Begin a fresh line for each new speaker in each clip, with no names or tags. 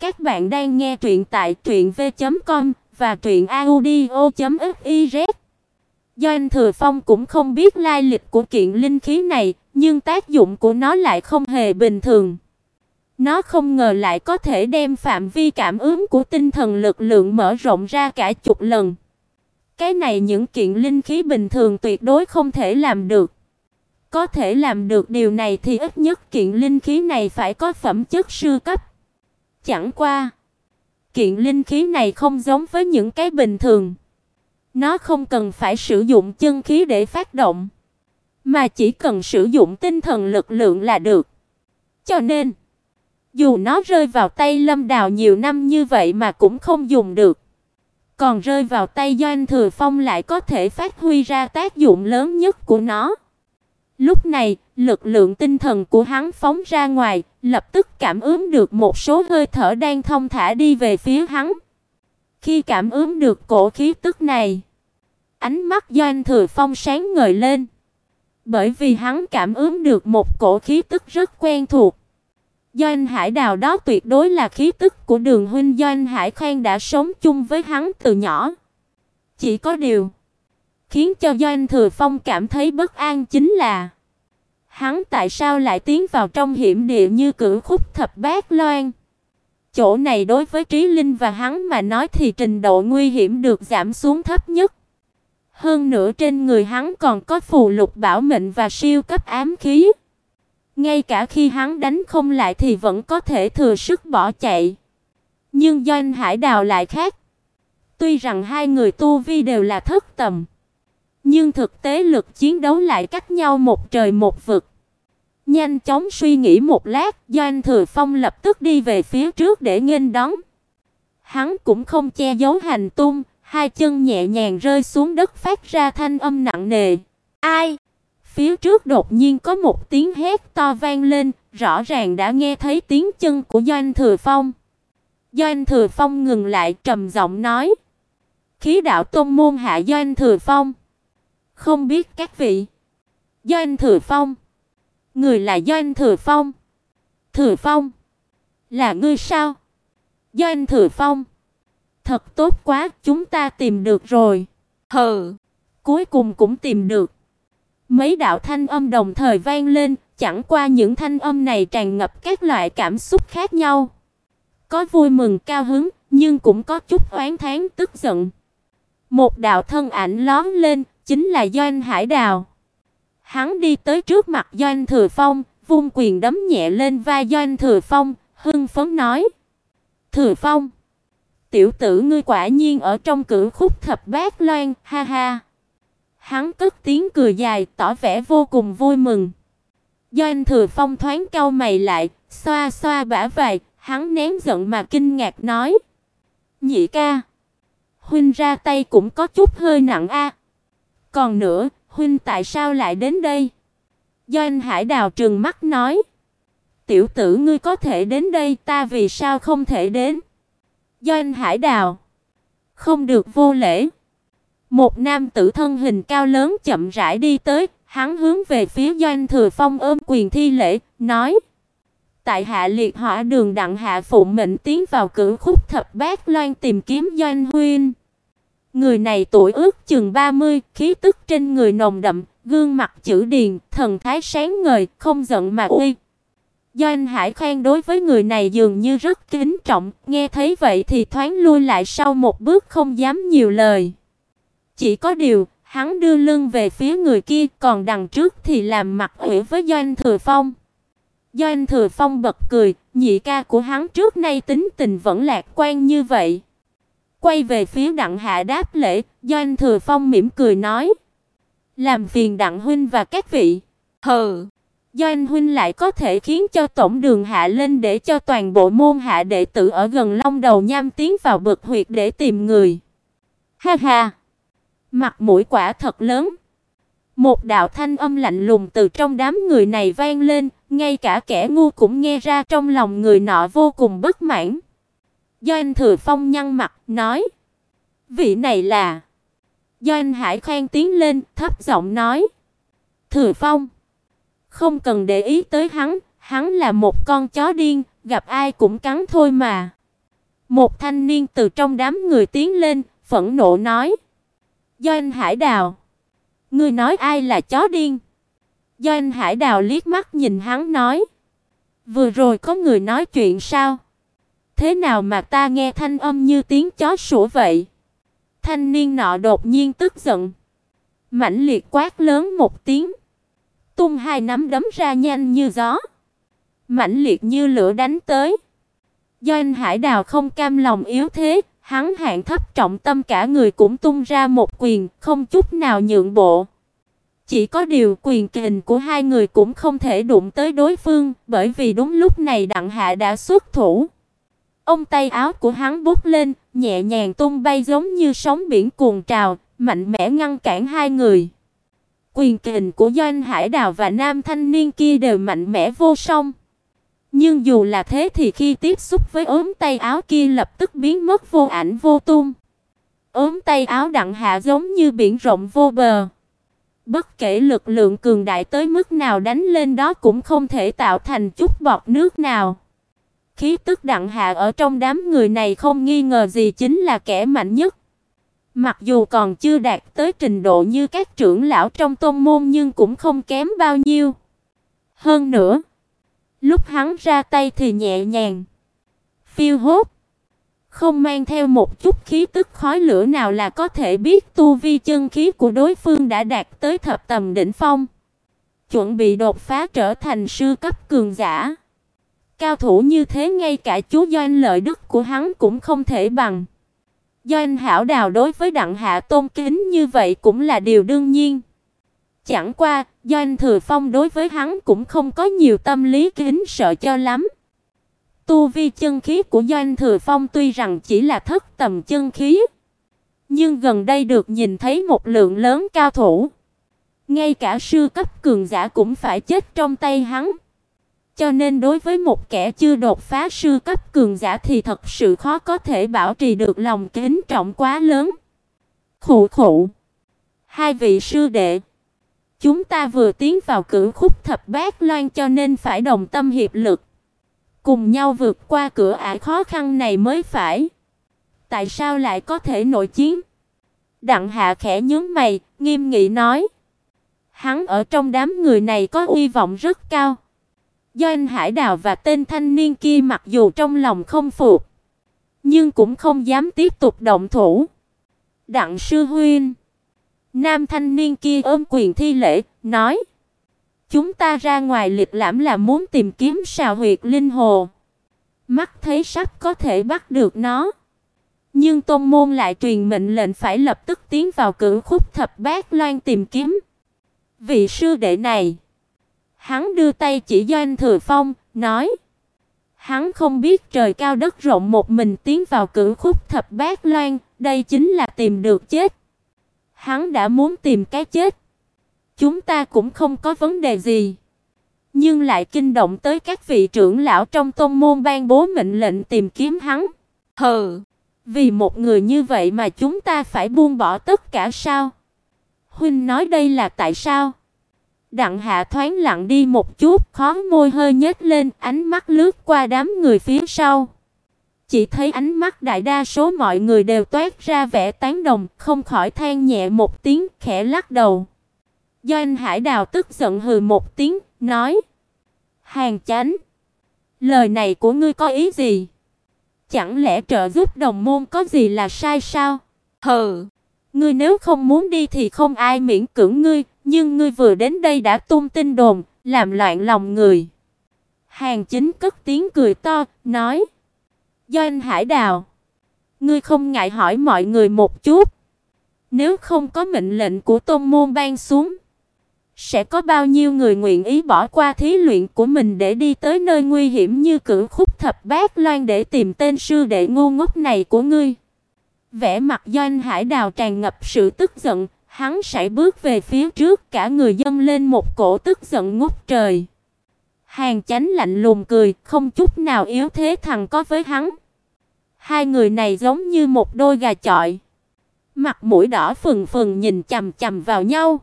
Các bạn đang nghe truyện tại truyệnv.com và truyệnaudio.fiz. Doanh Thừa Phong cũng không biết lai lịch của kiện linh khí này, nhưng tác dụng của nó lại không hề bình thường. Nó không ngờ lại có thể đem phạm vi cảm ứng của tinh thần lực lượng mở rộng ra cả chục lần. Cái này những kiện linh khí bình thường tuyệt đối không thể làm được. Có thể làm được điều này thì ít nhất kiện linh khí này phải có phẩm chất sư cấp. Chẳng qua, kiện linh khí này không giống với những cái bình thường. Nó không cần phải sử dụng chân khí để phát động, mà chỉ cần sử dụng tinh thần lực lượng là được. Cho nên, dù nó rơi vào tay Lâm Đào nhiều năm như vậy mà cũng không dùng được, còn rơi vào tay Doanh Thừa Phong lại có thể phát huy ra tác dụng lớn nhất của nó. Lúc này, lực lượng tinh thần của hắn phóng ra ngoài, lập tức cảm ứng được một số hơi thở đang thông thả đi về phía hắn. Khi cảm ứng được cổ khí tức này, ánh mắt Doanh Thừa Phong sáng ngời lên, bởi vì hắn cảm ứng được một cổ khí tức rất quen thuộc. Doanh Hải Đào đó tuyệt đối là khí tức của Đường huynh Doanh Hải Khang đã sống chung với hắn từ nhỏ. Chỉ có điều khiến cho Doanh Thừa Phong cảm thấy bất an chính là hắn tại sao lại tiến vào trong hiểm địa như cửu khúc thập bát loan. Chỗ này đối với Trí Linh và hắn mà nói thì trình độ nguy hiểm được giảm xuống thấp nhất. Hơn nữa trên người hắn còn có phù lục bảo mệnh và siêu cấp ám khí. Ngay cả khi hắn đánh không lại thì vẫn có thể thừa sức bỏ chạy. Nhưng Doanh Hải Đào lại khác. Tuy rằng hai người tu vi đều là thất tầm, nhưng thực tế lực chiến đấu lại cách nhau một trời một vực. Nhanh chóng suy nghĩ một lát, Doanh Thừa Phong lập tức đi về phía trước để nghênh đón. Hắn cũng không che giấu hành tung, hai chân nhẹ nhàng rơi xuống đất phát ra thanh âm nặng nề. Ai? Phía trước đột nhiên có một tiếng hét to vang lên, rõ ràng đã nghe thấy tiếng chân của Doanh Thừa Phong. Doanh Thừa Phong ngừng lại trầm giọng nói: "Khí đạo tôn môn hạ Doanh Thừa Phong." Không biết các vị. Doanh Thừa Phong. Người là Doanh Thừa Phong. Thừa Phong. Là ngươi sao? Doanh Thừa Phong. Thật tốt quá, chúng ta tìm được rồi. Hừ, cuối cùng cũng tìm được. Mấy đạo thanh âm đồng thời vang lên, chẳng qua những thanh âm này tràn ngập các loại cảm xúc khác nhau. Có vui mừng cao hứng, nhưng cũng có chút oán thán tức giận. Một đạo thân ảnh lóe lên, chính là Doanh Hải Đào. Hắn đi tới trước mặt Doanh Thừa Phong, vung quyền đấm nhẹ lên vai Doanh Thừa Phong, hưng phấn nói: "Thừa Phong, tiểu tử ngươi quả nhiên ở trong cửu khúc thập bát loan, ha ha." Hắn cất tiếng cười dài, tỏ vẻ vô cùng vui mừng. Doanh Thừa Phong thoáng cau mày lại, xoa xoa bả vai, hắn nén giận mà kinh ngạc nói: "Nhị ca, huynh ra tay cũng có chút hơi nặng a." Còn nữa, huynh tại sao lại đến đây? Doanh Hải Đào trừng mắt nói. Tiểu tử ngươi có thể đến đây, ta vì sao không thể đến? Doanh Hải Đào. Không được vô lễ. Một nam tử thân hình cao lớn chậm rãi đi tới, hắn hướng về phía Doanh Thừa Phong ôm quyền thi lễ, nói: "Tại hạ liệt hỏa đường đặng hạ phụ mệnh tiến vào cửu khúc thập bát loan tìm kiếm Doanh huynh." Người này tuổi ước chừng 30, khí tức trên người nồng đậm, gương mặt chữ điền, thần thái sáng ngời, không giận mà uy. Doanh Hải Khang đối với người này dường như rất kính trọng, nghe thấy vậy thì thoáng lui lại sau một bước không dám nhiều lời. Chỉ có điều, hắn đưa lưng về phía người kia, còn đằng trước thì làm mặt ủy với Doanh Thừa Phong. Doanh Thừa Phong bật cười, nhị ca của hắn trước nay tính tình vẫn lạc quan như vậy. Quay về phía Đặng Hạ đáp lễ, Doanh Thừa Phong mỉm cười nói: "Làm phiền Đặng huynh và các vị." Hừ. Doanh huynh lại có thể khiến cho tổng đường hạ lên để cho toàn bộ môn hạ đệ tử ở gần Long Đầu Nham tiến vào bực huyệt để tìm người. Ha ha. Mặt mũi quả thật lớn. Một đạo thanh âm lạnh lùng từ trong đám người này vang lên, ngay cả kẻ ngu cũng nghe ra trong lòng người nọ vô cùng bất mãn. Doanh Thừa Phong nhăn mặt, nói: "Vị này là?" Doanh Hải Khang tiến lên, thấp giọng nói: "Thừa Phong, không cần để ý tới hắn, hắn là một con chó điên, gặp ai cũng cắn thôi mà." Một thanh niên từ trong đám người tiến lên, phẫn nộ nói: "Doanh Hải Đào, ngươi nói ai là chó điên?" Doanh Hải Đào liếc mắt nhìn hắn nói: "Vừa rồi có người nói chuyện sao? Thế nào mà ta nghe thanh âm như tiếng chó sủa vậy?" Thanh niên nọ đột nhiên tức giận, mãnh liệt quát lớn một tiếng, tung hai nắm đấm ra nhanh như gió, mãnh liệt như lửa đánh tới. Doanh Hải Đào không cam lòng yếu thế, hắn hạng thấp trọng tâm cả người cũng tung ra một quyền, không chút nào nhượng bộ. Chỉ có điều quyền kình của hai người cũng không thể đụng tới đối phương, bởi vì đúng lúc này Đặng Hạ đã xuất thủ. Ông tay áo của hắn bút lên, nhẹ nhàng tung bay giống như sóng biển cuồn trào, mạnh mẽ ngăn cản hai người. Quyền kình của Doanh Hải Đào và nam thanh niên kia đều mạnh mẽ vô song. Nhưng dù là thế thì khi tiếp xúc với ốm tay áo kia lập tức biến mất vô ảnh vô tung. Ốm tay áo đặng hạ giống như biển rộng vô bờ. Bất kể lực lượng cường đại tới mức nào đánh lên đó cũng không thể tạo thành chút bọt nước nào. Khí tức đặng hạ ở trong đám người này không nghi ngờ gì chính là kẻ mạnh nhất. Mặc dù còn chưa đạt tới trình độ như các trưởng lão trong tôn môn nhưng cũng không kém bao nhiêu. Hơn nữa, lúc hắn ra tay thì nhẹ nhàng, phiêu hốt, không mang theo một chút khí tức khói lửa nào là có thể biết tu vi chân khí của đối phương đã đạt tới thập tầm đỉnh phong, chuẩn bị đột phá trở thành sư cấp cường giả. Cao thủ như thế ngay cả chú Doanh Lợi Đức của hắn cũng không thể bằng. Doanh Hảo Đào đối với Đặng Hạ tôn kính như vậy cũng là điều đương nhiên. Chẳng qua, Doanh Thừa Phong đối với hắn cũng không có nhiều tâm lý kính sợ cho lắm. Tu vi chân khí của Doanh Thừa Phong tuy rằng chỉ là thất tầm chân khí, nhưng gần đây được nhìn thấy một lượng lớn cao thủ. Ngay cả sư cấp cường giả cũng phải chết trong tay hắn. Cho nên đối với một kẻ chưa đột phá sư cấp cường giả thì thật sự khó có thể bảo trì được lòng kính trọng quá lớn. Khụ khụ. Hai vị sư đệ, chúng ta vừa tiến vào cửa khúc thập bát loan cho nên phải đồng tâm hiệp lực, cùng nhau vượt qua cửa ải khó khăn này mới phải. Tại sao lại có thể nội chiến? Đặng Hạ khẽ nhướng mày, nghiêm nghị nói: Hắn ở trong đám người này có uy vọng rất cao. Doanh Hải Đào và tên thanh niên kia mặc dù trong lòng không phục, nhưng cũng không dám tiếp tục động thủ. Đặng sư huynh, nam thanh niên kia ôm quyền thi lễ, nói: "Chúng ta ra ngoài liệt lãm là muốn tìm kiếm sào huyệt linh hồ, mắt thấy sắp có thể bắt được nó." Nhưng Tôn môn lại truyền mệnh lệnh phải lập tức tiến vào cửu khúc thập bát loan tìm kiếm. Vị sư đệ này Hắn đưa tay chỉ Doanh Thừa Phong, nói: Hắn không biết trời cao đất rộng một mình tiến vào cửu khúc thập bát loan, đây chính là tìm được chết. Hắn đã muốn tìm cái chết. Chúng ta cũng không có vấn đề gì, nhưng lại kinh động tới các vị trưởng lão trong tôn môn ban bố mệnh lệnh tìm kiếm hắn. Hừ, vì một người như vậy mà chúng ta phải buông bỏ tất cả sao? Huynh nói đây là tại sao? Đặng Hạ thoáng lặng đi một chút, khóe môi hơi nhếch lên, ánh mắt lướt qua đám người phía sau. Chỉ thấy ánh mắt đại đa số mọi người đều toát ra vẻ tán đồng, không khỏi than nhẹ một tiếng, khẽ lắc đầu. Doanh Hải Đào tức giận hừ một tiếng, nói: "Hàng Chánh, lời này của ngươi có ý gì? Chẳng lẽ trợ giúp đồng môn có gì là sai sao?" "Hừ, ngươi nếu không muốn đi thì không ai miễn cưỡng ngươi, nhưng ngươi vừa đến đây đã tung tin đồn, làm loạn lòng người." Hàng Chính cất tiếng cười to, nói: "Doanh Hải Đào, ngươi không ngại hỏi mọi người một chút, nếu không có mệnh lệnh của Tôn môn ban xuống, sẽ có bao nhiêu người nguyện ý bỏ qua thí luyện của mình để đi tới nơi nguy hiểm như Cửu Khúc Thập Bát Loan để tìm tên sư đệ ngu ngốc này của ngươi?" Vẻ mặt Doanh Hải Đào tràn ngập sự tức giận, Hắn sải bước về phía trước, cả người dâng lên một cổ tức giận ngút trời. Hàng Chánh lạnh lùng cười, không chút nào yếu thế thằng có với hắn. Hai người này giống như một đôi gà chọi. Mặt mũi đỏ phừng phừng nhìn chằm chằm vào nhau.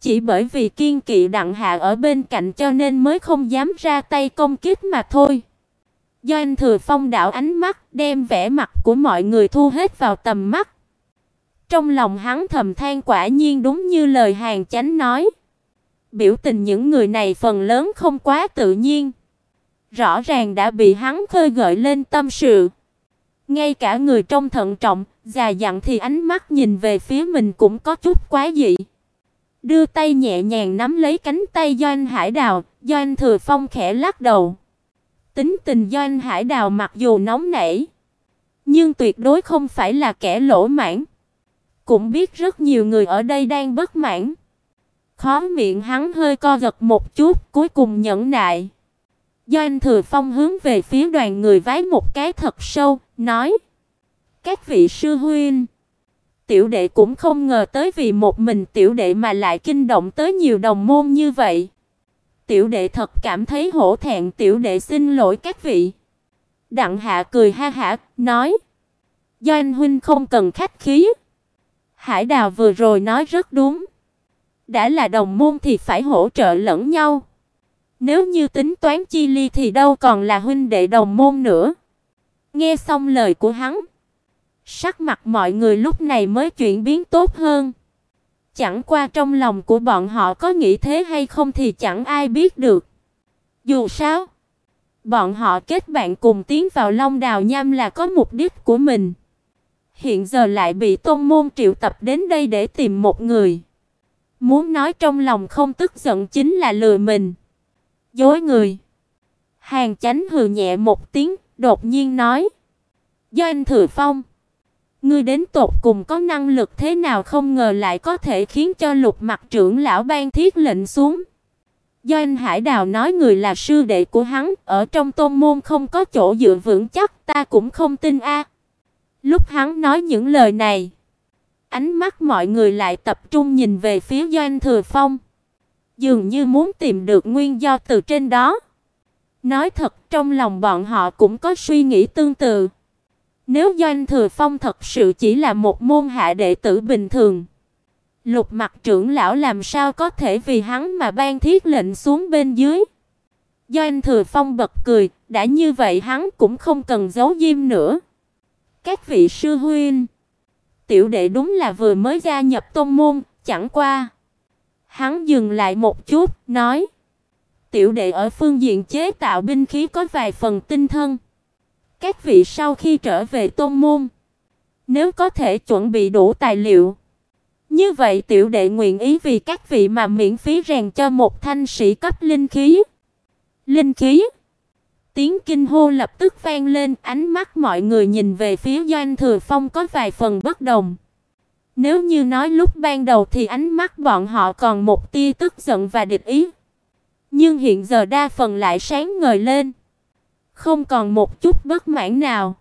Chỉ bởi vì kiên kỵ Đặng Hạ ở bên cạnh cho nên mới không dám ra tay công kích mà thôi. Doanh Thừa Phong đảo ánh mắt, đem vẻ mặt của mọi người thu hết vào tầm mắt. Trong lòng hắn thầm than quả nhiên đúng như lời hàng chánh nói. Biểu tình những người này phần lớn không quá tự nhiên. Rõ ràng đã bị hắn khơi gợi lên tâm sự. Ngay cả người trong thận trọng, già dặn thì ánh mắt nhìn về phía mình cũng có chút quá dị. Đưa tay nhẹ nhàng nắm lấy cánh tay Doanh Hải Đào, Doanh Thừa Phong khẽ lắc đầu. Tính tình Doanh Hải Đào mặc dù nóng nảy, nhưng tuyệt đối không phải là kẻ lỗ mãng. Cũng biết rất nhiều người ở đây đang bất mãn. khóe miệng hắn hơi co giật một chút, cuối cùng nhẫn nại. Doanh Thừa Phong hướng về phía đoàn người vái một cái thật sâu, nói: "Các vị sư huynh, tiểu đệ cũng không ngờ tới vì một mình tiểu đệ mà lại kinh động tới nhiều đồng môn như vậy. Tiểu đệ thật cảm thấy hổ thẹn, tiểu đệ xin lỗi các vị." Đặng Hạ cười ha hả, nói: "Doanh huynh không cần khách khí." Hải Đào vừa rồi nói rất đúng. Đã là đồng môn thì phải hỗ trợ lẫn nhau. Nếu như tính toán chi ly thì đâu còn là huynh đệ đồng môn nữa. Nghe xong lời của hắn, sắc mặt mọi người lúc này mới chuyển biến tốt hơn. Chẳng qua trong lòng của bọn họ có nghĩ thế hay không thì chẳng ai biết được. Dù sao, bọn họ kết bạn cùng tiến vào Long Đào Nham là có mục đích của mình. Hiện giờ lại bị Tôn môn triệu tập đến đây để tìm một người. Muốn nói trong lòng không tức giận chính là lừa mình. Dối người. Hàng Chánh hừ nhẹ một tiếng, đột nhiên nói: "Do anh Thừa Phong, ngươi đến tột cùng có năng lực thế nào không ngờ lại có thể khiến cho Lục Mặc trưởng lão ban thiết lệnh xuống." Do anh Hải Đào nói người là sư đệ của hắn, ở trong tôn môn không có chỗ dựa vững chắc, ta cũng không tin a. Lúc hắn nói những lời này, ánh mắt mọi người lại tập trung nhìn về phía Doanh Thừa Phong, dường như muốn tìm được nguyên do từ trên đó. Nói thật, trong lòng bọn họ cũng có suy nghĩ tương tự. Nếu Doanh Thừa Phong thật sự chỉ là một môn hạ đệ tử bình thường, Lục Mặc trưởng lão làm sao có thể vì hắn mà ban thiết lệnh xuống bên dưới? Doanh Thừa Phong bật cười, đã như vậy hắn cũng không cần giấu diêm nữa. Các vị sư huynh, tiểu đệ đúng là vừa mới gia nhập tôn môn, chẳng qua. Hắn dừng lại một chút, nói: "Tiểu đệ ở phương diện chế tạo binh khí có vài phần tinh thân. Các vị sau khi trở về tôn môn, nếu có thể chuẩn bị đủ tài liệu, như vậy tiểu đệ nguyện ý vì các vị mà miễn phí rèn cho một thanh sĩ cấp linh khí." Linh khí. Tiếng kinh hô lập tức vang lên, ánh mắt mọi người nhìn về phía Doanh Thừa Phong có vài phần bất đồng. Nếu như nói lúc ban đầu thì ánh mắt bọn họ còn một tia tức giận và địch ý, nhưng hiện giờ đa phần lại sáng ngời lên, không còn một chút bất mãn nào.